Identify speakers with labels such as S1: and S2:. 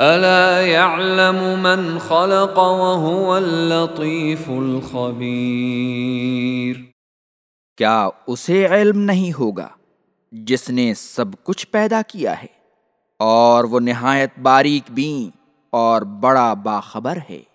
S1: الا يعلم من خلق وهو اللطيف الخبير
S2: کیا اسے علم نہیں ہوگا جس نے سب کچھ پیدا کیا ہے اور وہ نہایت باریک بین اور بڑا باخبر ہے؟